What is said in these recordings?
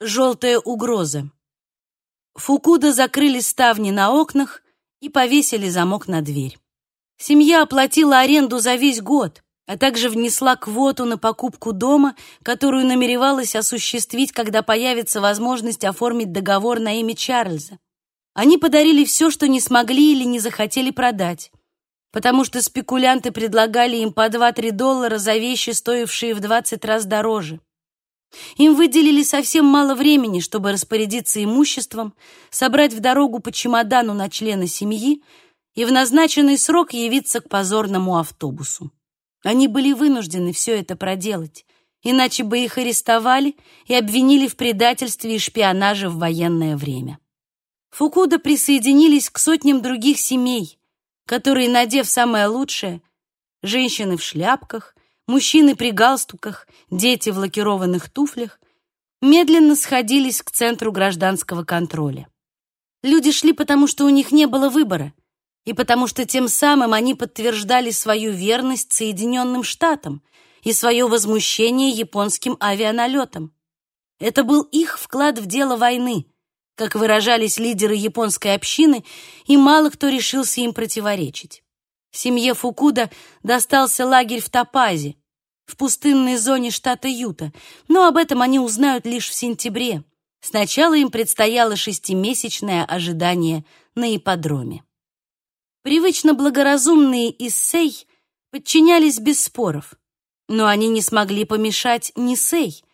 Желтая угроза. Фукуда закрыли ставни на окнах и повесили замок на дверь. Семья оплатила аренду за весь год, а также внесла квоту на покупку дома, которую намеревалась осуществить, когда появится возможность оформить договор на имя Чарльза. Они подарили все, что не смогли или не захотели продать, потому что спекулянты предлагали им по 2-3 доллара за вещи, стоившие в 20 раз дороже. Им выделили совсем мало времени, чтобы распорядиться имуществом, собрать в дорогу по чемодану на члена семьи и в назначенный срок явиться к позорному автобусу. Они были вынуждены все это проделать, иначе бы их арестовали и обвинили в предательстве и шпионаже в военное время. Фукуда присоединились к сотням других семей, которые, надев самое лучшее, женщины в шляпках, мужчины при галстуках, дети в лакированных туфлях, медленно сходились к центру гражданского контроля. Люди шли потому, что у них не было выбора, и потому что тем самым они подтверждали свою верность Соединенным Штатам и свое возмущение японским авианалетом. Это был их вклад в дело войны, как выражались лидеры японской общины, и мало кто решился им противоречить. Семье Фукуда достался лагерь в Топазе, в пустынной зоне штата Юта, но об этом они узнают лишь в сентябре. Сначала им предстояло шестимесячное ожидание на ипподроме. Привычно благоразумные Иссей подчинялись без споров, но они не смогли помешать Нисей,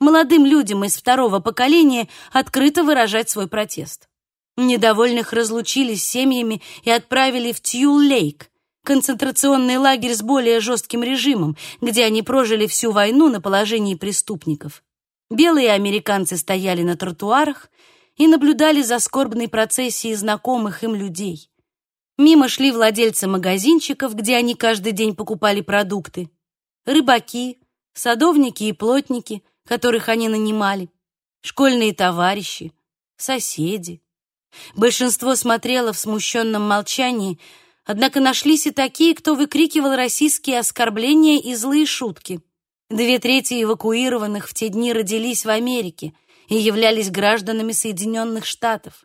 молодым людям из второго поколения, открыто выражать свой протест. Недовольных разлучили с семьями и отправили в Тьюл-Лейк, концентрационный лагерь с более жестким режимом, где они прожили всю войну на положении преступников. Белые американцы стояли на тротуарах и наблюдали за скорбной процессией знакомых им людей. Мимо шли владельцы магазинчиков, где они каждый день покупали продукты, рыбаки, садовники и плотники, которых они нанимали, школьные товарищи, соседи. Большинство смотрело в смущенном молчании, Однако нашлись и такие, кто выкрикивал российские оскорбления и злые шутки. Две трети эвакуированных в те дни родились в Америке и являлись гражданами Соединенных Штатов.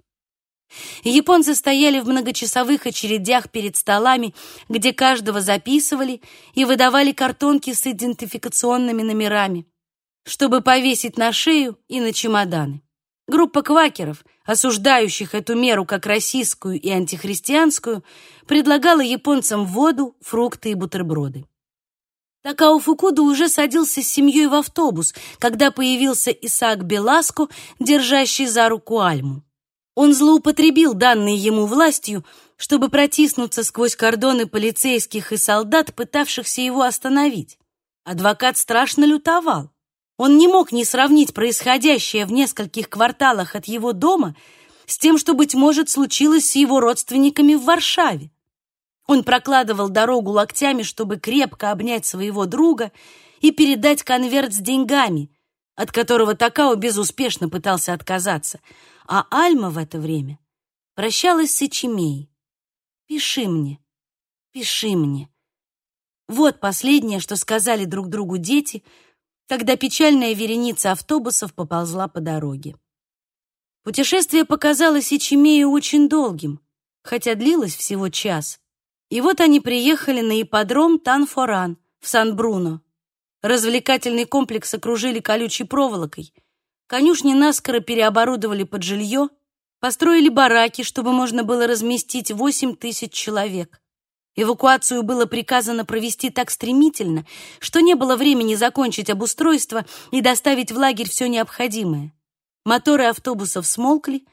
Японцы стояли в многочасовых очередях перед столами, где каждого записывали и выдавали картонки с идентификационными номерами, чтобы повесить на шею и на чемоданы. Группа квакеров, осуждающих эту меру как российскую и антихристианскую, предлагала японцам воду, фрукты и бутерброды. Такао Фукуда уже садился с семьей в автобус, когда появился Исаак Беласко, держащий за руку Альму. Он злоупотребил данной ему властью, чтобы протиснуться сквозь кордоны полицейских и солдат, пытавшихся его остановить. Адвокат страшно лютовал. Он не мог не сравнить происходящее в нескольких кварталах от его дома с тем, что, быть может, случилось с его родственниками в Варшаве. Он прокладывал дорогу локтями, чтобы крепко обнять своего друга и передать конверт с деньгами, от которого Такао безуспешно пытался отказаться, а Альма в это время прощалась с Ичимей. «Пиши мне, пиши мне». Вот последнее, что сказали друг другу дети — когда печальная вереница автобусов поползла по дороге. Путешествие показалось Ичимею очень долгим, хотя длилось всего час. И вот они приехали на ипподром Танфоран в Сан-Бруно. Развлекательный комплекс окружили колючей проволокой. Конюшни наскоро переоборудовали под жилье, построили бараки, чтобы можно было разместить 8 тысяч человек. Эвакуацию было приказано провести так стремительно, что не было времени закончить обустройство и доставить в лагерь все необходимое. Моторы автобусов смолкли,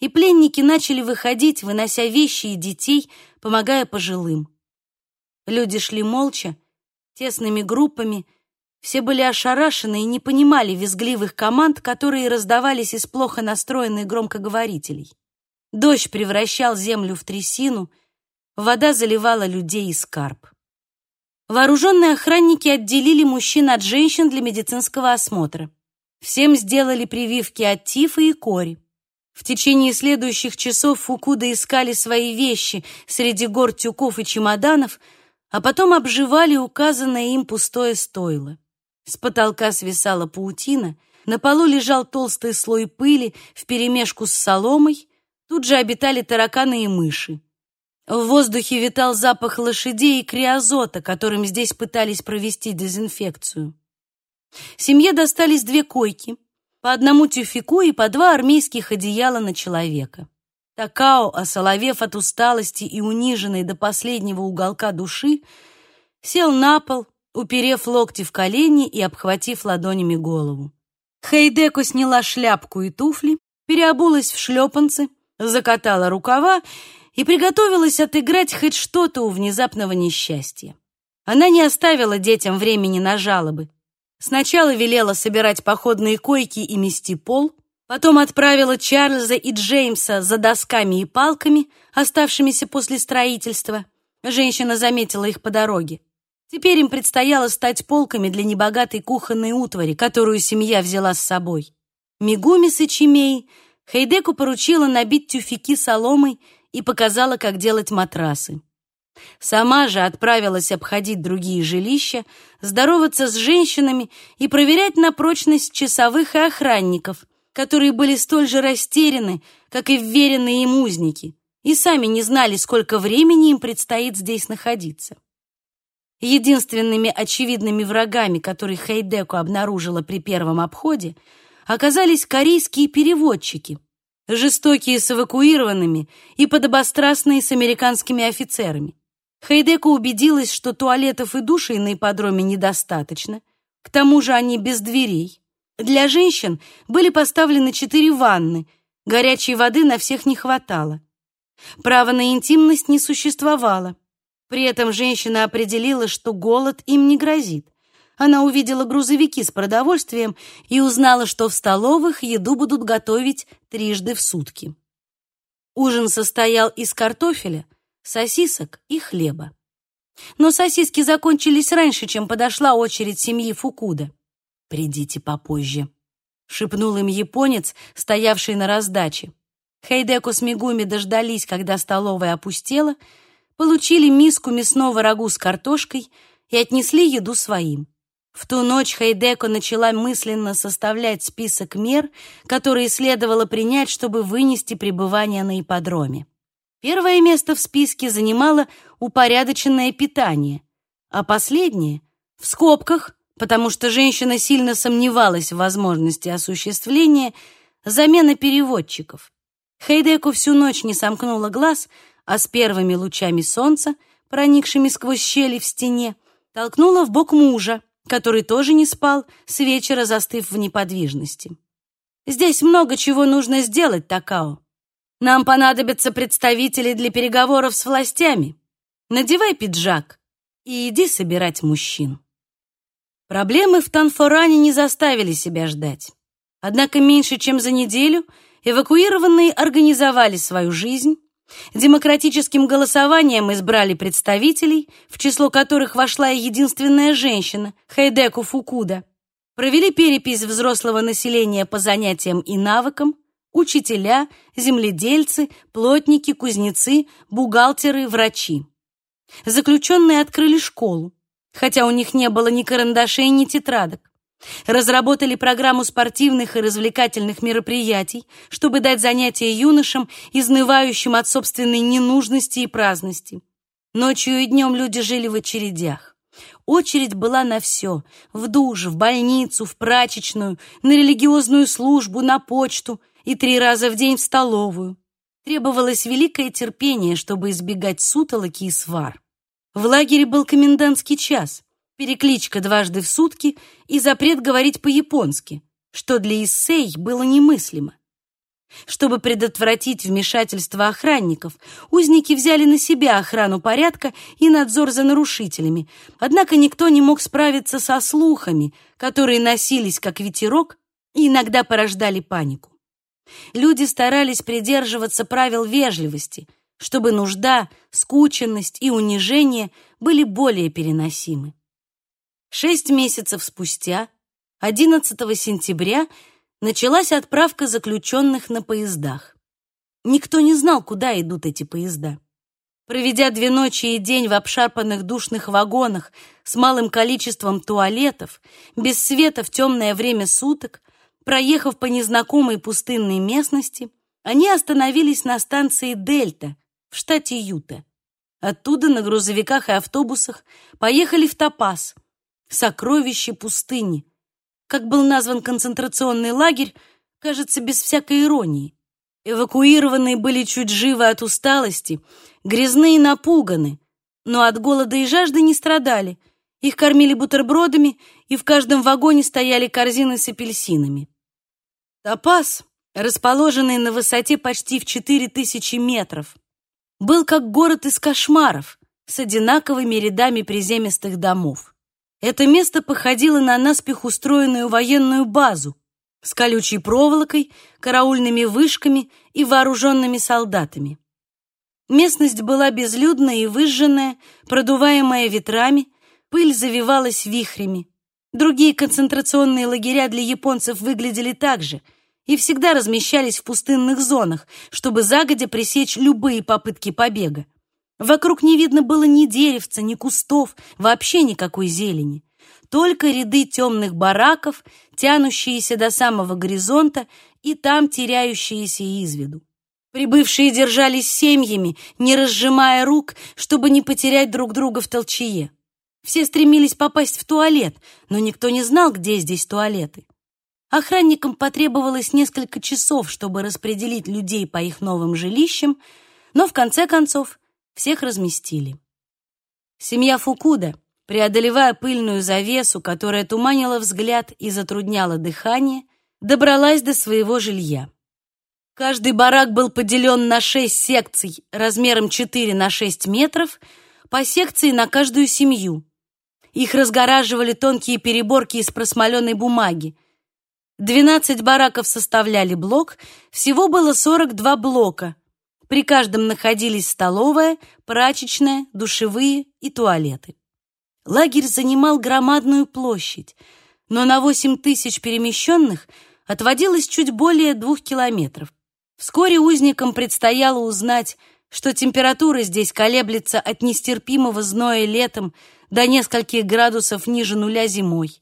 и пленники начали выходить, вынося вещи и детей, помогая пожилым. Люди шли молча, тесными группами, все были ошарашены и не понимали визгливых команд, которые раздавались из плохо настроенных громкоговорителей. Дождь превращал землю в трясину — Вода заливала людей и скарб. Вооруженные охранники отделили мужчин от женщин для медицинского осмотра. Всем сделали прививки от тифа и кори. В течение следующих часов Фукуда искали свои вещи среди гор тюков и чемоданов, а потом обживали указанное им пустое стойло. С потолка свисала паутина, На полу лежал толстый слой пыли вперемешку с соломой, тут же обитали тараканы и мыши. В воздухе витал запах лошадей и криозота, которым здесь пытались провести дезинфекцию. Семье достались две койки, по одному тюфику и по два армейских одеяла на человека. Такао, осоловев от усталости и униженный до последнего уголка души, сел на пол, уперев локти в колени и обхватив ладонями голову. Хейдеко сняла шляпку и туфли, переобулась в шлепанцы, закатала рукава и приготовилась отыграть хоть что-то у внезапного несчастья. Она не оставила детям времени на жалобы. Сначала велела собирать походные койки и мести пол, потом отправила Чарльза и Джеймса за досками и палками, оставшимися после строительства. Женщина заметила их по дороге. Теперь им предстояло стать полками для небогатой кухонной утвари, которую семья взяла с собой. Мигуми с Ичимей Хейдеку поручила набить тюфяки соломой и показала, как делать матрасы. Сама же отправилась обходить другие жилища, здороваться с женщинами и проверять на прочность часовых и охранников, которые были столь же растеряны, как и вверенные им узники, и сами не знали, сколько времени им предстоит здесь находиться. Единственными очевидными врагами, которых Хейдеку обнаружила при первом обходе, оказались корейские переводчики, жестокие с эвакуированными и подобострастные с американскими офицерами. Хейдеку убедилась, что туалетов и душей на ипподроме недостаточно, к тому же они без дверей. Для женщин были поставлены четыре ванны, горячей воды на всех не хватало. Права на интимность не существовало. При этом женщина определила, что голод им не грозит. Она увидела грузовики с продовольствием и узнала, что в столовых еду будут готовить трижды в сутки. Ужин состоял из картофеля, сосисок и хлеба. Но сосиски закончились раньше, чем подошла очередь семьи Фукуда. «Придите попозже», — шепнул им японец, стоявший на раздаче. Хейдеку с Мигуми дождались, когда столовая опустела, получили миску мясного рагу с картошкой и отнесли еду своим. В ту ночь Хейдеко начала мысленно составлять список мер, которые следовало принять, чтобы вынести пребывание на ипподроме. Первое место в списке занимало упорядоченное питание, а последнее — в скобках, потому что женщина сильно сомневалась в возможности осуществления, замена переводчиков. Хейдеко всю ночь не сомкнула глаз, а с первыми лучами солнца, проникшими сквозь щели в стене, толкнула в бок мужа, который тоже не спал, с вечера застыв в неподвижности. «Здесь много чего нужно сделать, Такао. Нам понадобятся представители для переговоров с властями. Надевай пиджак и иди собирать мужчин». Проблемы в Танфоране не заставили себя ждать. Однако меньше чем за неделю эвакуированные организовали свою жизнь, Демократическим голосованием избрали представителей, в число которых вошла и единственная женщина, Хайдеку Фукуда. Провели перепись взрослого населения по занятиям и навыкам, учителя, земледельцы, плотники, кузнецы, бухгалтеры, врачи. Заключенные открыли школу, хотя у них не было ни карандашей, ни тетрадок. Разработали программу спортивных и развлекательных мероприятий, чтобы дать занятия юношам, изнывающим от собственной ненужности и праздности. Ночью и днем люди жили в очередях. Очередь была на все — в душ, в больницу, в прачечную, на религиозную службу, на почту и три раза в день в столовую. Требовалось великое терпение, чтобы избегать сутолоки и свар. В лагере был комендантский час перекличка дважды в сутки и запрет говорить по-японски, что для Иссей было немыслимо. Чтобы предотвратить вмешательство охранников, узники взяли на себя охрану порядка и надзор за нарушителями, однако никто не мог справиться со слухами, которые носились как ветерок и иногда порождали панику. Люди старались придерживаться правил вежливости, чтобы нужда, скученность и унижение были более переносимы. Шесть месяцев спустя, 11 сентября, началась отправка заключенных на поездах. Никто не знал, куда идут эти поезда. Проведя две ночи и день в обшарпанных душных вагонах с малым количеством туалетов, без света в темное время суток, Проехав по незнакомой пустынной местности, они остановились на станции Дельта в штате Юта. Оттуда на грузовиках и автобусах поехали в Топас, сокровище пустыни. Как был назван концентрационный лагерь, кажется, без всякой иронии. Эвакуированные были чуть живы от усталости, грязные и напуганы, но от голода и жажды не страдали. Их кормили бутербродами, и в каждом вагоне стояли корзины с апельсинами. Топас, расположенный на высоте почти в 4000 метров, был как город из кошмаров с одинаковыми рядами приземистых домов. Это место походило на наспех устроенную военную базу с колючей проволокой, караульными вышками и вооруженными солдатами. Местность была безлюдная и выжженная, продуваемая ветрами, пыль завивалась вихрями. Другие концентрационные лагеря для японцев выглядели так же — и всегда размещались в пустынных зонах, чтобы загодя пресечь любые попытки побега. Вокруг не видно было ни деревца, ни кустов, вообще никакой зелени. Только ряды темных бараков, тянущиеся до самого горизонта и там теряющиеся из виду. Прибывшие держались семьями, не разжимая рук, чтобы не потерять друг друга в толчее. Все стремились попасть в туалет, но никто не знал, где здесь туалеты. Охранникам потребовалось несколько часов, чтобы распределить людей по их новым жилищам, но в конце концов всех разместили. Семья Фукуда, преодолевая пыльную завесу, которая туманила взгляд и затрудняла дыхание, добралась до своего жилья. Каждый барак был поделен на шесть секций размером 4 на 6 метров, по секции на каждую семью. Их разгораживали тонкие переборки из просмоленной бумаги, Двенадцать бараков составляли блок, всего было сорок два блока. При каждом находились столовая, прачечная, душевые и туалеты. Лагерь занимал громадную площадь, но на восемь тысяч перемещенных отводилось чуть более двух километров. Вскоре узникам предстояло узнать, что температура здесь колеблется от нестерпимого зноя летом до нескольких градусов ниже нуля зимой.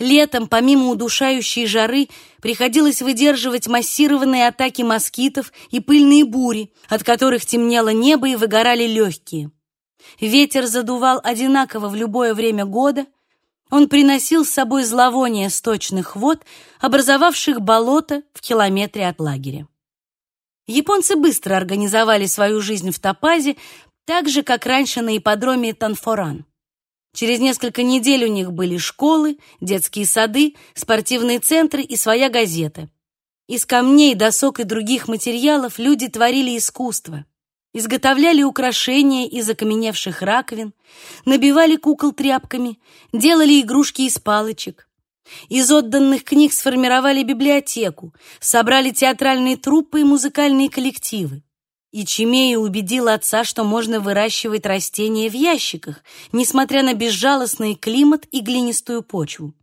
Летом, помимо удушающей жары, приходилось выдерживать массированные атаки москитов и пыльные бури, от которых темнело небо и выгорали легкие. Ветер задувал одинаково в любое время года. Он приносил с собой зловоние сточных вод, образовавших болото в километре от лагеря. Японцы быстро организовали свою жизнь в Топазе, так же, как раньше на ипподроме Танфоран. Через несколько недель у них были школы, детские сады, спортивные центры и своя газета. Из камней, досок и других материалов люди творили искусство. Изготовляли украшения из окаменевших раковин, набивали кукол тряпками, делали игрушки из палочек. Из отданных книг сформировали библиотеку, собрали театральные труппы и музыкальные коллективы. И Чимея убедил отца, что можно выращивать растения в ящиках, несмотря на безжалостный климат и глинистую почву.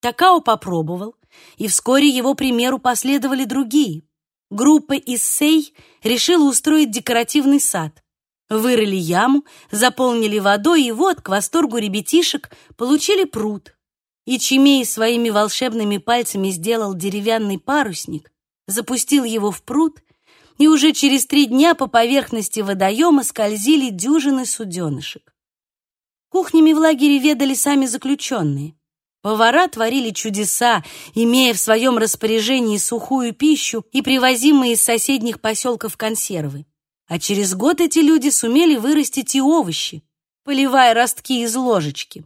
Такао попробовал, и вскоре его примеру последовали другие. Группа из Сей решила устроить декоративный сад. Вырыли яму, заполнили водой, и вот, к восторгу ребятишек, получили пруд. И Чимей своими волшебными пальцами сделал деревянный парусник, запустил его в пруд и уже через три дня по поверхности водоема скользили дюжины суденышек. Кухнями в лагере ведали сами заключенные. Повара творили чудеса, имея в своем распоряжении сухую пищу и привозимые из соседних поселков консервы. А через год эти люди сумели вырастить и овощи, поливая ростки из ложечки.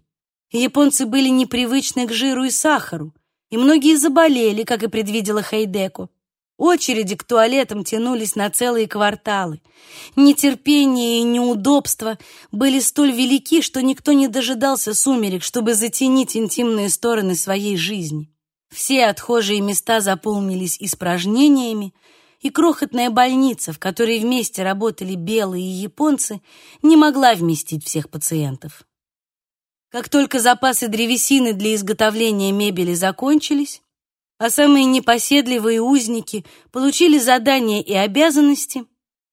Японцы были непривычны к жиру и сахару, и многие заболели, как и предвидела Хайдеко. Очереди к туалетам тянулись на целые кварталы. Нетерпение и неудобства были столь велики, что никто не дожидался сумерек, чтобы затенить интимные стороны своей жизни. Все отхожие места заполнились испражнениями, и крохотная больница, в которой вместе работали белые и японцы, не могла вместить всех пациентов. Как только запасы древесины для изготовления мебели закончились, а самые непоседливые узники получили задания и обязанности,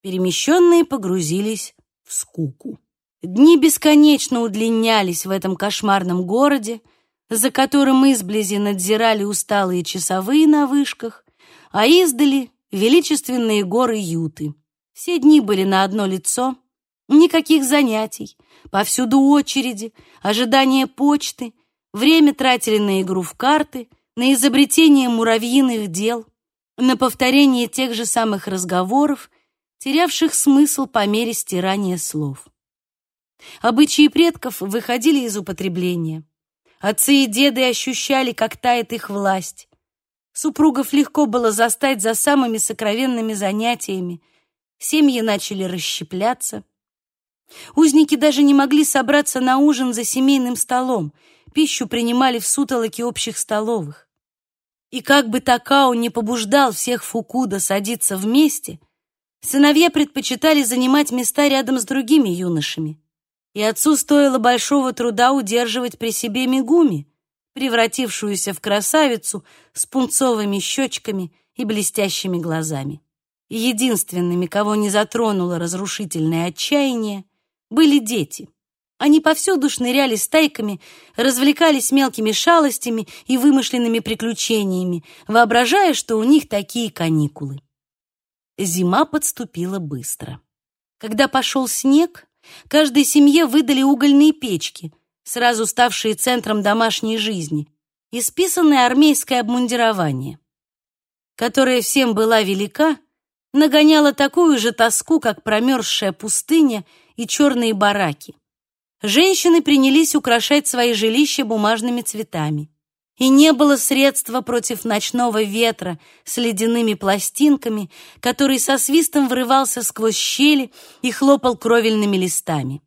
перемещенные погрузились в скуку. Дни бесконечно удлинялись в этом кошмарном городе, за которым изблизи надзирали усталые часовые на вышках, а издали — величественные горы Юты. Все дни были на одно лицо, никаких занятий, повсюду очереди, ожидание почты, время тратили на игру в карты, на изобретение муравьиных дел, на повторение тех же самых разговоров, терявших смысл по мере стирания слов. Обычаи предков выходили из употребления. Отцы и деды ощущали, как тает их власть. Супругов легко было застать за самыми сокровенными занятиями. Семьи начали расщепляться. Узники даже не могли собраться на ужин за семейным столом. Пищу принимали в сутолоке общих столовых. И как бы Такао не побуждал всех Фукуда садиться вместе, сыновья предпочитали занимать места рядом с другими юношами. И отцу стоило большого труда удерживать при себе Мигуми, превратившуюся в красавицу с пунцовыми щечками и блестящими глазами. Единственными, кого не затронуло разрушительное отчаяние, были дети — они повсюду шныряли стайками, развлекались мелкими шалостями и вымышленными приключениями, воображая, что у них такие каникулы. Зима подступила быстро. Когда пошел снег, каждой семье выдали угольные печки, сразу ставшие центром домашней жизни, и списанное армейское обмундирование, которое всем была велика, нагоняло такую же тоску, как промерзшая пустыня и черные бараки женщины принялись украшать свои жилища бумажными цветами. И не было средства против ночного ветра с ледяными пластинками, который со свистом врывался сквозь щели и хлопал кровельными листами.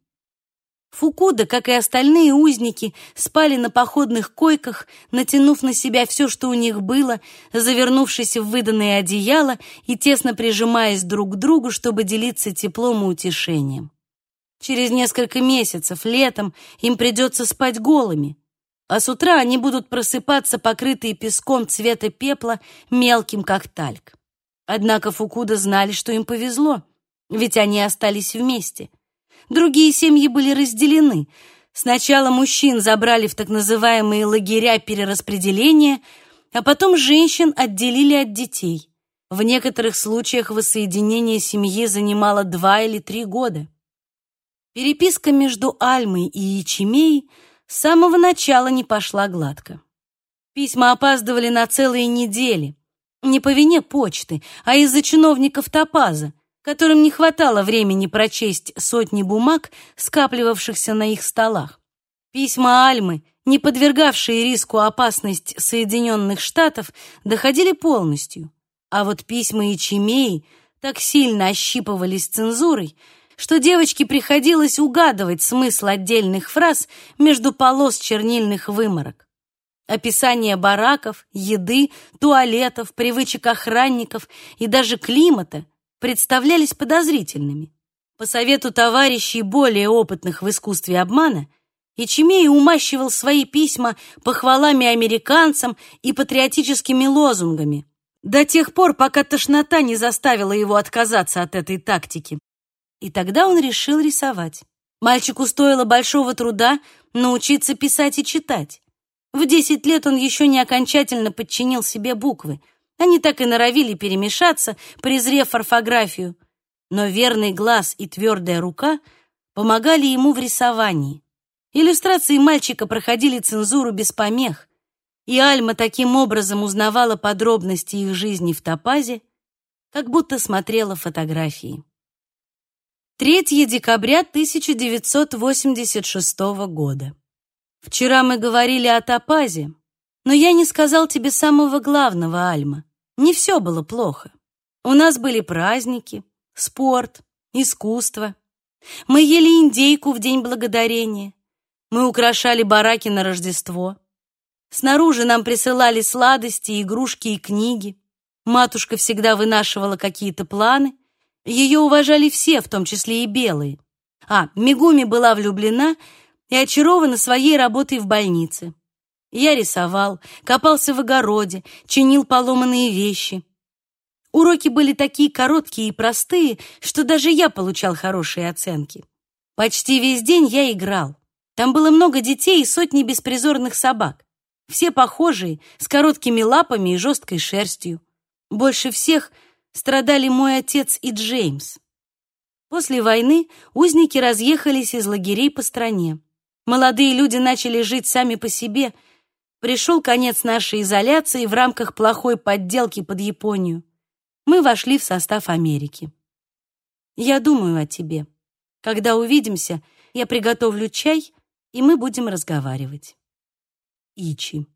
Фукуда, как и остальные узники, спали на походных койках, натянув на себя все, что у них было, завернувшись в выданное одеяло и тесно прижимаясь друг к другу, чтобы делиться теплом и утешением. Через несколько месяцев, летом, им придется спать голыми, а с утра они будут просыпаться, покрытые песком цвета пепла, мелким, как тальк. Однако Фукуда знали, что им повезло, ведь они остались вместе. Другие семьи были разделены. Сначала мужчин забрали в так называемые лагеря перераспределения, а потом женщин отделили от детей. В некоторых случаях воссоединение семьи занимало два или три года. Переписка между Альмой и Ячемей с самого начала не пошла гладко. Письма опаздывали на целые недели. Не по вине почты, а из-за чиновников Топаза, которым не хватало времени прочесть сотни бумаг, скапливавшихся на их столах. Письма Альмы, не подвергавшие риску опасность Соединенных Штатов, доходили полностью. А вот письма Ячемеи так сильно ощипывались цензурой, что девочке приходилось угадывать смысл отдельных фраз между полос чернильных выморок. Описание бараков, еды, туалетов, привычек охранников и даже климата представлялись подозрительными. По совету товарищей, более опытных в искусстве обмана, Ячемей умащивал свои письма похвалами американцам и патриотическими лозунгами, до тех пор, пока тошнота не заставила его отказаться от этой тактики. И тогда он решил рисовать. Мальчику стоило большого труда научиться писать и читать. В десять лет он еще не окончательно подчинил себе буквы. Они так и норовили перемешаться, презрев орфографию. Но верный глаз и твердая рука помогали ему в рисовании. Иллюстрации мальчика проходили цензуру без помех, и Альма таким образом узнавала подробности их жизни в Топазе, как будто смотрела фотографии. 3 декабря 1986 года. Вчера мы говорили о топазе, но я не сказал тебе самого главного, Альма. Не все было плохо. У нас были праздники, спорт, искусство. Мы ели индейку в День Благодарения. Мы украшали бараки на Рождество. Снаружи нам присылали сладости, игрушки и книги. Матушка всегда вынашивала какие-то планы, ее уважали все, в том числе и белые. А, Мигуми была влюблена и очарована своей работой в больнице. Я рисовал, копался в огороде, чинил поломанные вещи. Уроки были такие короткие и простые, что даже я получал хорошие оценки. Почти весь день я играл. Там было много детей и сотни беспризорных собак. все похожие, с короткими лапами и жесткой шерстью. Больше всех страдали мой отец и Джеймс. После войны узники разъехались из лагерей по стране. Молодые люди начали жить сами по себе. Пришел конец нашей изоляции в рамках плохой подделки под Японию. Мы вошли в состав Америки. Я думаю о тебе. Когда увидимся, я приготовлю чай, и мы будем разговаривать. Ичи.